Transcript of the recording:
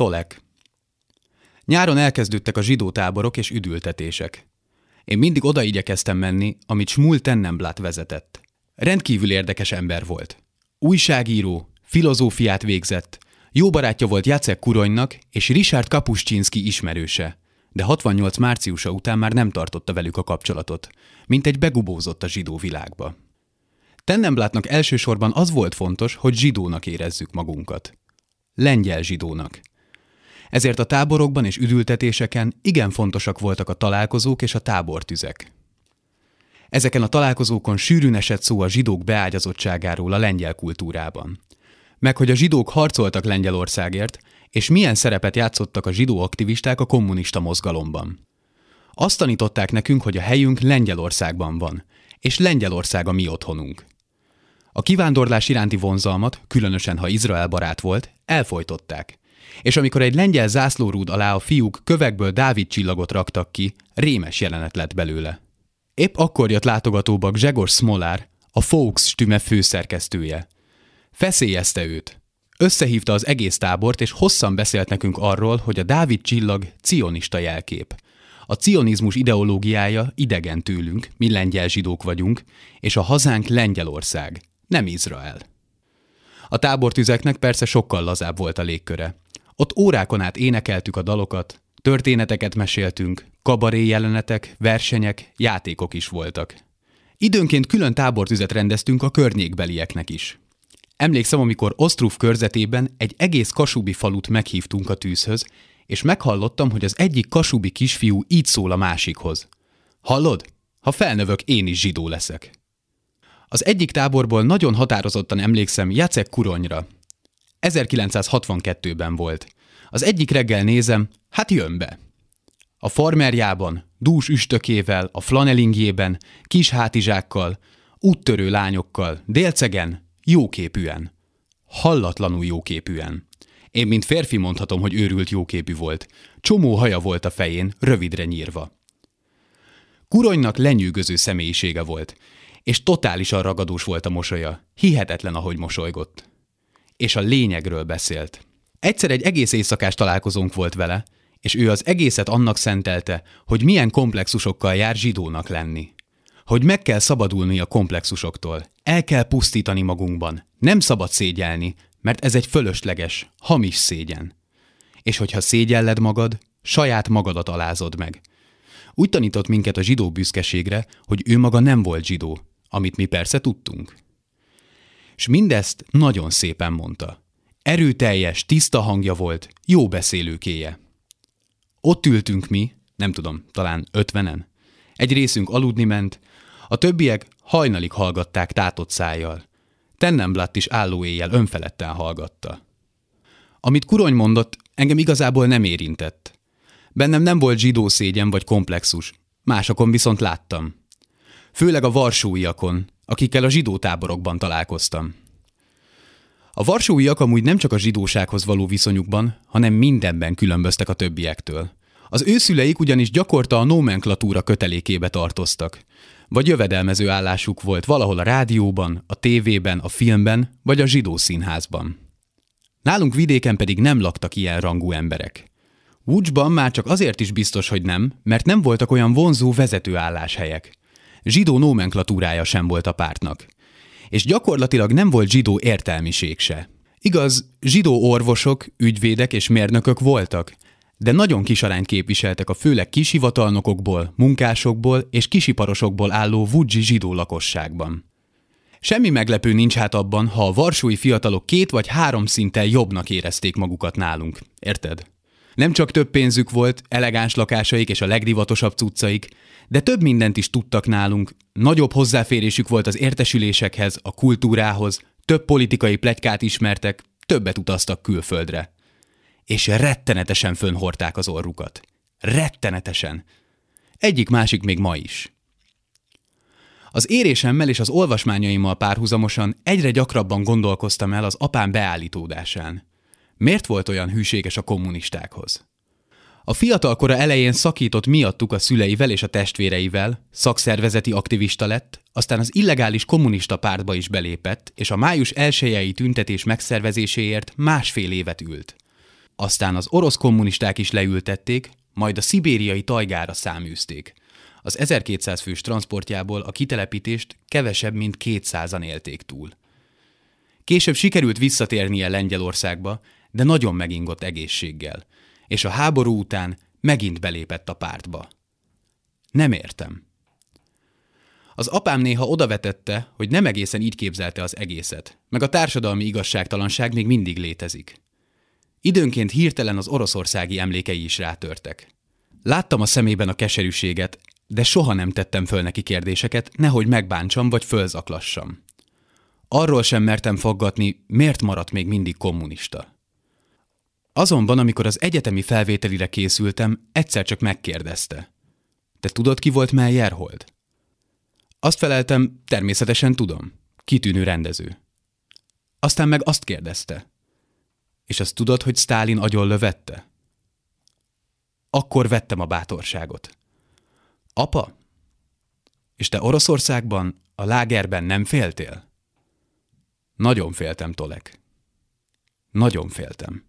Tolek. Nyáron elkezdődtek a zsidó táborok és üdültetések. Én mindig oda igyekeztem menni, amit Smul Tennenblatt vezetett. Rendkívül érdekes ember volt. Újságíró, filozófiát végzett, jó barátja volt Jacek Kuronynak és Richard Kapuscinski ismerőse, de 68 márciusa után már nem tartotta velük a kapcsolatot, mint egy begubózott a zsidó világba. Tennenblattnak elsősorban az volt fontos, hogy zsidónak érezzük magunkat. Lengyel zsidónak. Ezért a táborokban és üdültetéseken igen fontosak voltak a találkozók és a tábortüzek. Ezeken a találkozókon sűrűn esett szó a zsidók beágyazottságáról a lengyel kultúrában. Meg hogy a zsidók harcoltak Lengyelországért, és milyen szerepet játszottak a zsidó aktivisták a kommunista mozgalomban. Azt tanították nekünk, hogy a helyünk Lengyelországban van, és Lengyelország a mi otthonunk. A kivándorlás iránti vonzalmat, különösen ha Izrael barát volt, elfolytották. És amikor egy lengyel zászlórúd alá a fiúk kövekből Dávid csillagot raktak ki, rémes jelenet lett belőle. Épp akkor jött látogatóba Gzegor Smolár, a Stüme főszerkesztője. Feszélyezte őt. Összehívta az egész tábort, és hosszan beszélt nekünk arról, hogy a Dávid csillag cionista jelkép. A cionizmus ideológiája idegen tőlünk, mi lengyel zsidók vagyunk, és a hazánk Lengyelország, nem Izrael. A tábortüzeknek persze sokkal lazább volt a légköre. Ott órákon át énekeltük a dalokat, történeteket meséltünk, kabaré jelenetek, versenyek, játékok is voltak. Időnként külön tábortüzet rendeztünk a környékbelieknek is. Emlékszem, amikor Osztruf körzetében egy egész kasubi falut meghívtunk a tűzhöz, és meghallottam, hogy az egyik kasubi kisfiú így szól a másikhoz. Hallod? Ha felnövök, én is zsidó leszek. Az egyik táborból nagyon határozottan emlékszem Jacek Kuronyra. 1962-ben volt. Az egyik reggel nézem, hát jön be. A farmerjában, dús üstökével, a flanelingjében, kis hátizsákkal, úttörő lányokkal, délcegen, jóképűen. Hallatlanul jóképűen. Én, mint férfi mondhatom, hogy őrült jóképű volt. Csomó haja volt a fején, rövidre nyírva. Kuronynak lenyűgöző személyisége volt, és totálisan ragadós volt a mosolya. Hihetetlen, ahogy mosolygott. És a lényegről beszélt. Egyszer egy egész éjszakás találkozónk volt vele, és ő az egészet annak szentelte, hogy milyen komplexusokkal jár zsidónak lenni. Hogy meg kell szabadulni a komplexusoktól, el kell pusztítani magunkban, nem szabad szégyelni, mert ez egy fölösleges, hamis szégyen. És hogyha szégyelled magad, saját magadat alázod meg. Úgy tanított minket a zsidó büszkeségre, hogy ő maga nem volt zsidó, amit mi persze tudtunk. És mindezt nagyon szépen mondta. Erőteljes, tiszta hangja volt, jó beszélőkéje. Ott ültünk mi, nem tudom, talán ötvenen. Egy részünk aludni ment, a többiek hajnalig hallgatták tátott szájjal. Tennemblatt is álló éjjel önfeledten hallgatta. Amit Kurony mondott, engem igazából nem érintett. Bennem nem volt zsidó szégyen vagy komplexus, másokon viszont láttam. Főleg a varsóiakon, akikkel a zsidó táborokban találkoztam. A varsóiak amúgy nem csak a zsidósághoz való viszonyukban, hanem mindenben különböztek a többiektől. Az ő szüleik ugyanis gyakorta a nomenklatúra kötelékébe tartoztak, vagy jövedelmező állásuk volt valahol a rádióban, a tévében, a filmben, vagy a zsidó színházban. Nálunk vidéken pedig nem laktak ilyen rangú emberek. Wucsban már csak azért is biztos, hogy nem, mert nem voltak olyan vonzó vezetőálláshelyek. Zsidó nomenklatúrája sem volt a pártnak. És gyakorlatilag nem volt zsidó értelmiség se. Igaz, zsidó orvosok, ügyvédek és mérnökök voltak, de nagyon kis arányt képviseltek a főleg kishivatalnokokból, munkásokból és kisiparosokból álló vudzsi zsidó lakosságban. Semmi meglepő nincs hát abban, ha a varsói fiatalok két vagy három szinten jobbnak érezték magukat nálunk. Érted? Nem csak több pénzük volt, elegáns lakásaik és a legdivatosabb cuccaik, de több mindent is tudtak nálunk, nagyobb hozzáférésük volt az értesülésekhez, a kultúrához, több politikai plegykát ismertek, többet utaztak külföldre és rettenetesen fönhorták az orrukat. Rettenetesen. Egyik-másik még ma is. Az érésemmel és az olvasmányaimmal párhuzamosan egyre gyakrabban gondolkoztam el az apám beállítódásán. Miért volt olyan hűséges a kommunistákhoz? A fiatalkora elején szakított miattuk a szüleivel és a testvéreivel, szakszervezeti aktivista lett, aztán az illegális kommunista pártba is belépett, és a május elsőjei tüntetés megszervezéséért másfél évet ült. Aztán az orosz kommunisták is leültették, majd a szibériai tajgára száműzték. Az 1200 fős transportjából a kitelepítést kevesebb, mint 200-an élték túl. Később sikerült visszatérnie Lengyelországba, de nagyon megingott egészséggel, és a háború után megint belépett a pártba. Nem értem. Az apám néha odavetette, hogy nem egészen így képzelte az egészet, meg a társadalmi igazságtalanság még mindig létezik. Időnként hirtelen az oroszországi emlékei is rátörtek. Láttam a szemében a keserűséget, de soha nem tettem föl neki kérdéseket, nehogy megbántsam vagy fölzaklassam. Arról sem mertem faggatni, miért maradt még mindig kommunista. Azonban, amikor az egyetemi felvételire készültem, egyszer csak megkérdezte. Te tudod, ki volt Meyerhold? Azt feleltem, természetesen tudom. Kitűnő rendező. Aztán meg azt kérdezte. És azt tudod, hogy Stálin agyon lövette? Akkor vettem a bátorságot. Apa? És te Oroszországban, a lágerben nem féltél? Nagyon féltem, Tolek. Nagyon féltem.